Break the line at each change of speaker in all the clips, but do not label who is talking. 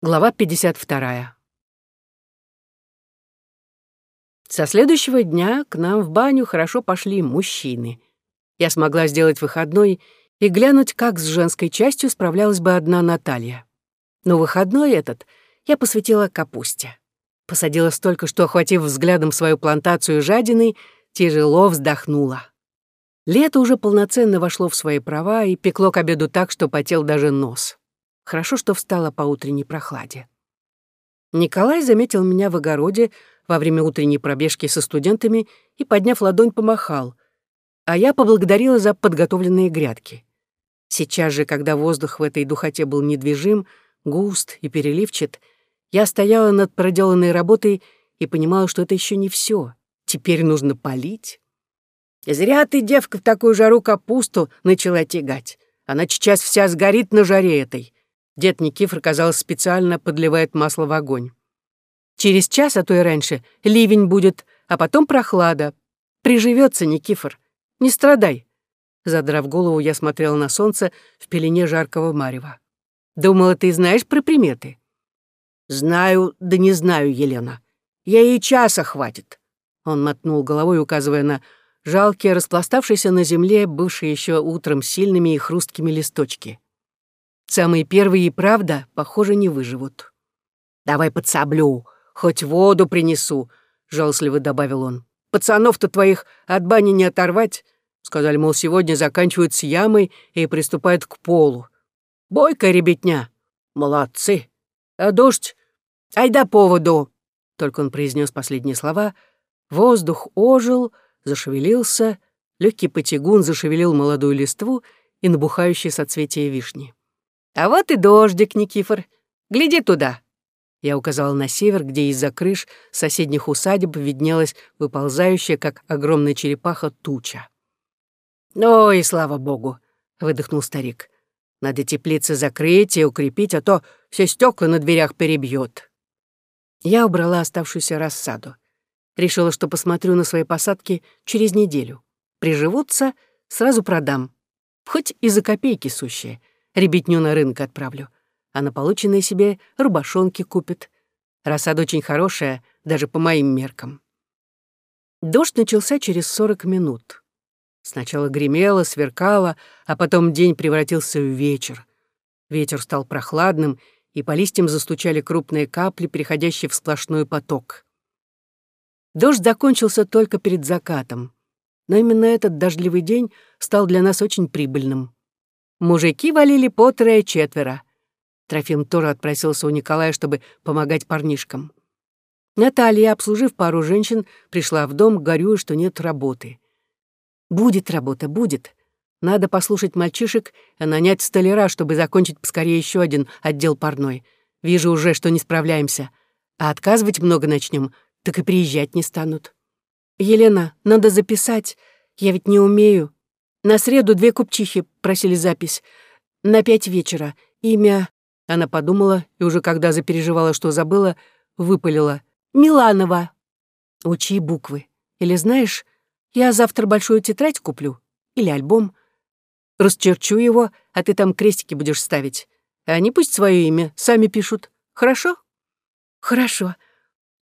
Глава 52. Со следующего дня к нам в баню хорошо пошли мужчины. Я смогла сделать выходной и глянуть, как с женской частью справлялась бы одна Наталья. Но выходной этот я посвятила капусте. Посадила столько, что, охватив взглядом свою плантацию жадины, тяжело вздохнула. Лето уже полноценно вошло в свои права и пекло к обеду так, что потел даже нос. Хорошо, что встала по утренней прохладе. Николай заметил меня в огороде во время утренней пробежки со студентами и, подняв ладонь, помахал, а я поблагодарила за подготовленные грядки. Сейчас же, когда воздух в этой духоте был недвижим, густ и переливчат, я стояла над проделанной работой и понимала, что это еще не все. Теперь нужно полить. «Зря ты, девка, в такую жару капусту начала тягать. Она сейчас вся сгорит на жаре этой», Дед Никифор, казалось, специально подливает масло в огонь. Через час, а то и раньше, ливень будет, а потом прохлада. Приживется Никифор. Не страдай. Задрав голову, я смотрела на солнце в пелене жаркого марева. Думала, ты знаешь про приметы? Знаю, да не знаю, Елена. Ей часа хватит. Он мотнул головой, указывая на жалкие, распластавшиеся на земле, бывшие еще утром сильными и хрусткими листочки. Самые первые и правда, похоже, не выживут. «Давай подсоблю, хоть воду принесу», — жалостливо добавил он. «Пацанов-то твоих от бани не оторвать». Сказали, мол, сегодня заканчивают с ямой и приступают к полу. Бойкая ребятня. Молодцы. А дождь? Ай да поводу. Только он произнес последние слова. Воздух ожил, зашевелился, легкий потягун зашевелил молодую листву и набухающие соцветия вишни. «А вот и дождик, Никифор. Гляди туда». Я указал на север, где из-за крыш соседних усадеб виднелась выползающая, как огромная черепаха, туча. «Ой, слава богу!» — выдохнул старик. «Надо теплицы закрыть и укрепить, а то все стекла на дверях перебьет». Я убрала оставшуюся рассаду. Решила, что посмотрю на свои посадки через неделю. Приживутся, сразу продам. Хоть и за копейки сущие — Ребятню на рынок отправлю. А на полученные себе рубашонки купит. Рассада очень хорошая, даже по моим меркам. Дождь начался через сорок минут. Сначала гремело, сверкало, а потом день превратился в вечер. Ветер стал прохладным, и по листьям застучали крупные капли, переходящие в сплошной поток. Дождь закончился только перед закатом, но именно этот дождливый день стал для нас очень прибыльным. Мужики валили по трое-четверо. Трофим тоже отпросился у Николая, чтобы помогать парнишкам. Наталья, обслужив пару женщин, пришла в дом, горюя, что нет работы. «Будет работа, будет. Надо послушать мальчишек и нанять столяра, чтобы закончить поскорее еще один отдел парной. Вижу уже, что не справляемся. А отказывать много начнем, так и приезжать не станут. Елена, надо записать. Я ведь не умею. На среду две купчихи просили запись. На пять вечера. Имя... Она подумала, и уже когда запереживала, что забыла, выпалила. «Миланова». «Учи буквы. Или знаешь, я завтра большую тетрадь куплю. Или альбом. Расчерчу его, а ты там крестики будешь ставить. А они пусть свое имя сами пишут. Хорошо?» «Хорошо.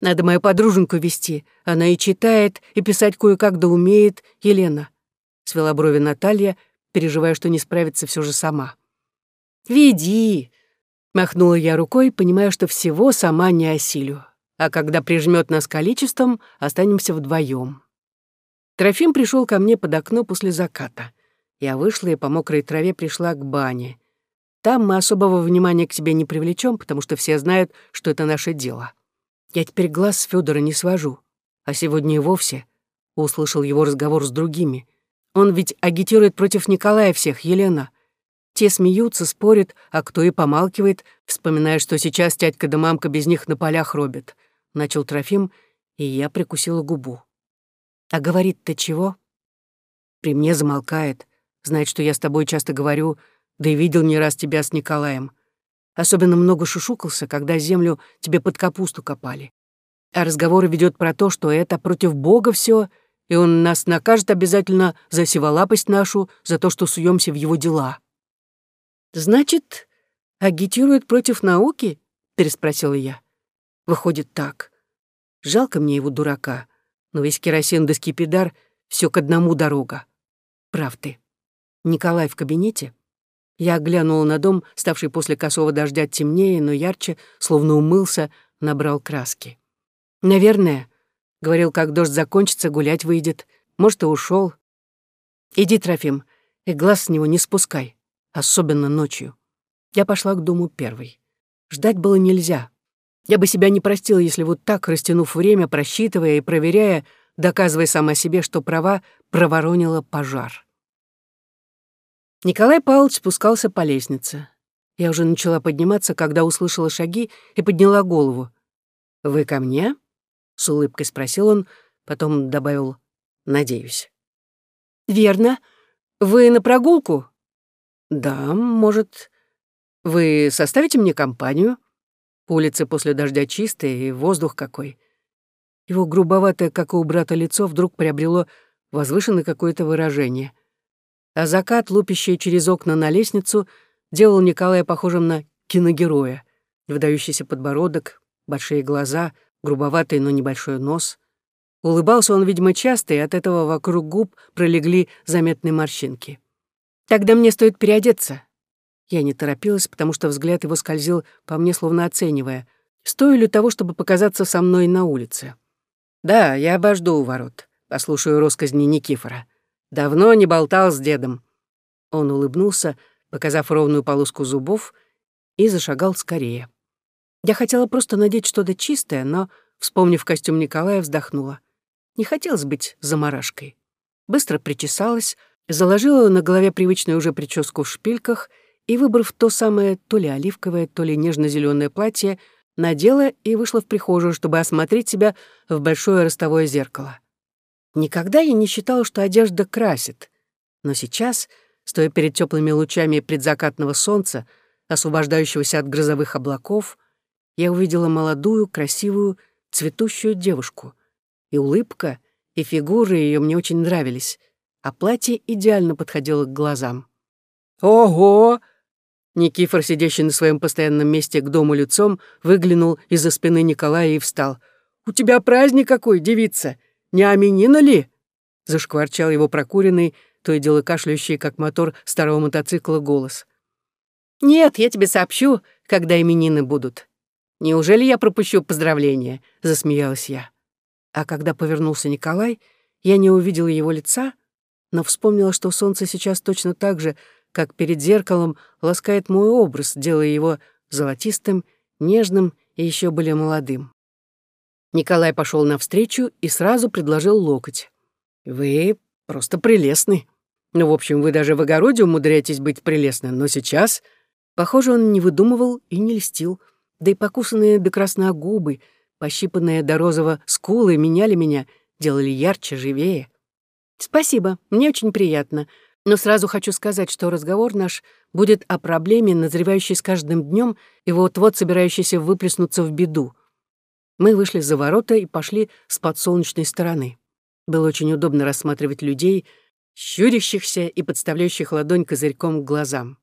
Надо мою подруженьку вести. Она и читает, и писать кое-как да умеет. Елена свела брови Наталья, переживая, что не справится все же сама. «Веди!» — махнула я рукой, понимая, что всего сама не осилю. А когда прижмет нас количеством, останемся вдвоем. Трофим пришел ко мне под окно после заката. Я вышла и по мокрой траве пришла к бане. Там мы особого внимания к себе не привлечем, потому что все знают, что это наше дело. Я теперь глаз с Федора не свожу. А сегодня и вовсе услышал его разговор с другими — он ведь агитирует против Николая всех, Елена. Те смеются, спорят, а кто и помалкивает, вспоминая, что сейчас тядька да мамка без них на полях робят. Начал Трофим, и я прикусила губу. А говорит-то чего? При мне замолкает, знает, что я с тобой часто говорю, да и видел не раз тебя с Николаем. Особенно много шушукался, когда землю тебе под капусту копали. А разговоры ведет про то, что это против Бога все и он нас накажет обязательно за сиволапость нашу, за то, что суемся в его дела. Значит, агитирует против науки? переспросила я. «Выходит так. Жалко мне его дурака, но весь керосин да скипидар — все к одному дорога. Прав ты. Николай в кабинете?» Я глянула на дом, ставший после косого дождя темнее, но ярче, словно умылся, набрал краски. «Наверное», — говорил, как дождь закончится, гулять выйдет. Может, и ушел. «Иди, Трофим, и глаз с него не спускай, особенно ночью». Я пошла к дому первой. Ждать было нельзя. Я бы себя не простила, если вот так, растянув время, просчитывая и проверяя, доказывая сама себе, что права, проворонила пожар. Николай Павлович спускался по лестнице. Я уже начала подниматься, когда услышала шаги и подняла голову. «Вы ко мне?» — с улыбкой спросил он, потом добавил «надеюсь». «Верно. Вы на прогулку?» «Да, может. Вы составите мне компанию?» Улица после дождя чистая, и воздух какой. Его грубоватое, как у брата, лицо вдруг приобрело возвышенное какое-то выражение. А закат, лупящий через окна на лестницу, делал Николая похожим на киногероя. Выдающийся подбородок, большие глаза, грубоватый, но небольшой нос. Улыбался он, видимо, часто, и от этого вокруг губ пролегли заметные морщинки. «Тогда мне стоит переодеться», я не торопилась, потому что взгляд его скользил по мне, словно оценивая, стою ли того, чтобы показаться со мной на улице. «Да, я обожду у ворот», — послушаю росказни Никифора. «Давно не болтал с дедом». Он улыбнулся, показав ровную полоску зубов, и зашагал скорее. Я хотела просто надеть что-то чистое, но, вспомнив костюм Николая, вздохнула. Не хотелось быть заморашкой. Быстро причесалась, заложила на голове привычную уже прическу в шпильках — и, выбрав то самое то ли оливковое, то ли нежно зеленое платье, надела и вышла в прихожую, чтобы осмотреть себя в большое ростовое зеркало. Никогда я не считала, что одежда красит, но сейчас, стоя перед теплыми лучами предзакатного солнца, освобождающегося от грозовых облаков, я увидела молодую, красивую, цветущую девушку. И улыбка, и фигуры ее мне очень нравились, а платье идеально подходило к глазам. «Ого!» Никифор, сидящий на своем постоянном месте к дому лицом, выглянул из-за спины Николая и встал. «У тебя праздник какой, девица! Не Аминина ли?» Зашкварчал его прокуренный, то и дело кашляющий, как мотор старого мотоцикла, голос. «Нет, я тебе сообщу, когда именины будут. Неужели я пропущу поздравления?» — засмеялась я. А когда повернулся Николай, я не увидела его лица, но вспомнила, что солнце сейчас точно так же как перед зеркалом ласкает мой образ, делая его золотистым, нежным и еще более молодым. Николай пошел навстречу и сразу предложил локоть. «Вы просто прелестны. Ну, в общем, вы даже в огороде умудряетесь быть прелестны, но сейчас...» Похоже, он не выдумывал и не льстил, да и покусанные до красна губы, пощипанные до розового скулы меняли меня, делали ярче, живее. «Спасибо, мне очень приятно», но сразу хочу сказать, что разговор наш будет о проблеме, назревающей с каждым днем и вот-вот собирающейся выплеснуться в беду. Мы вышли за ворота и пошли с подсолнечной стороны. Было очень удобно рассматривать людей, щурящихся и подставляющих ладонь козырьком к глазам.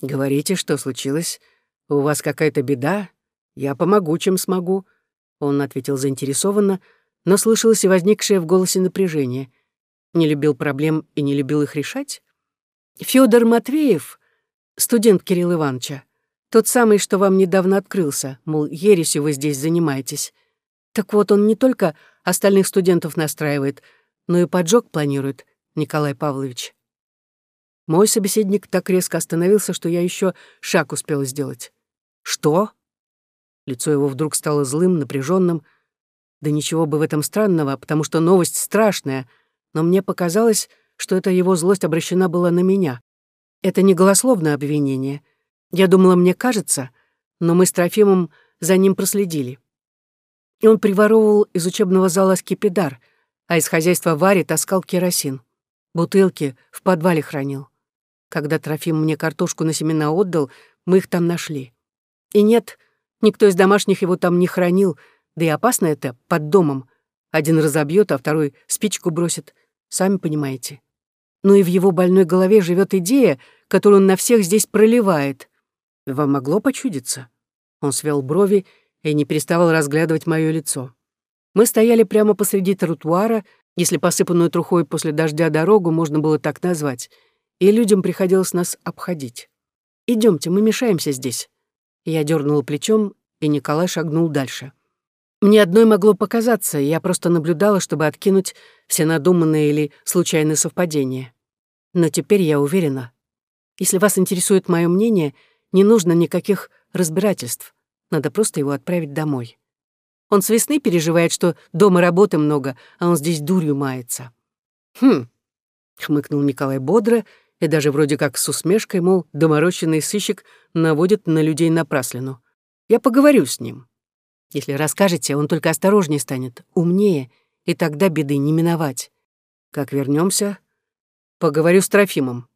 «Говорите, что случилось? У вас какая-то беда? Я помогу, чем смогу», — он ответил заинтересованно, но слышалось и возникшее в голосе напряжение — не любил проблем и не любил их решать? Федор Матвеев, студент Кирилла Ивановича, тот самый, что вам недавно открылся, мол, ересью вы здесь занимаетесь. Так вот, он не только остальных студентов настраивает, но и поджог планирует, Николай Павлович. Мой собеседник так резко остановился, что я еще шаг успела сделать. «Что?» Лицо его вдруг стало злым, напряженным. Да ничего бы в этом странного, потому что новость страшная, но мне показалось, что эта его злость обращена была на меня. Это не голословное обвинение. Я думала, мне кажется, но мы с Трофимом за ним проследили. И он приворовывал из учебного зала скипидар, а из хозяйства Вари таскал керосин. Бутылки в подвале хранил. Когда Трофим мне картошку на семена отдал, мы их там нашли. И нет, никто из домашних его там не хранил, да и опасно это под домом. Один разобьет, а второй спичку бросит. Сами понимаете. Но и в его больной голове живет идея, которую он на всех здесь проливает. Вам могло почудиться? Он свел брови и не переставал разглядывать мое лицо. Мы стояли прямо посреди тротуара, если посыпанную трухой после дождя дорогу можно было так назвать, и людям приходилось нас обходить. Идемте, мы мешаемся здесь». Я дернула плечом, и Николай шагнул дальше. Мне одной могло показаться, я просто наблюдала, чтобы откинуть все надуманные или случайные совпадения. Но теперь я уверена. Если вас интересует мое мнение, не нужно никаких разбирательств. Надо просто его отправить домой. Он с весны переживает, что дома работы много, а он здесь дурью мается. «Хм», — хмыкнул Николай бодро и даже вроде как с усмешкой, мол, доморощенный сыщик наводит на людей напраслину. «Я поговорю с ним. Если расскажете, он только осторожнее станет, умнее, и тогда беды не миновать. Как вернемся, поговорю с Трофимом».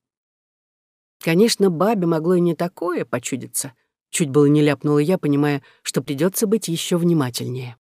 Конечно, бабе могло и не такое почудиться. Чуть было не ляпнула я, понимая, что придется быть еще внимательнее.